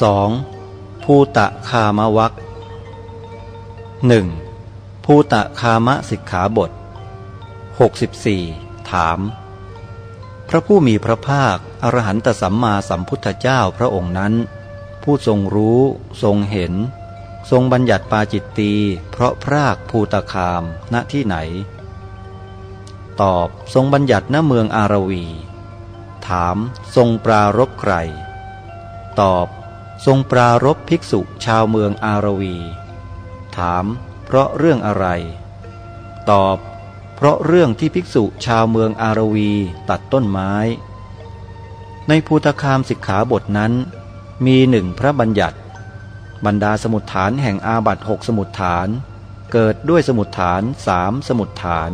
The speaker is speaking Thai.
2. ภูตะคามวักหนึ่งภูตะคามสิกขาบท 64 ถาม พระผู้มีพระภาค อรหันตสัมมาสัมพุทธเจ้าพระองค์นั้น ผู้ทรงรู้ ทรงเห็น ทรงบัญญัติปาจิตตี เพราะพรากภูตะคามณที่ไหน ตอบทรงบัญญัติณเมืองอารวี ถามทรงปรารบใคร ตอบ ทรงปรารบภิกษุชาวเมืองอารวี ถาม เพราะเรื่องอะไร ตอบ เพราะเรื่องที่ภิกษุชาวเมืองอารวีตัดต้นไม้ ในภูตคามสิกขาบทนั้น มีหนึ่งพระบัญญัติ บรรดาสมุดฐานแห่งอาบัตหกสมุดฐาน เกิดด้วยสมุดฐานสามสมุดฐาน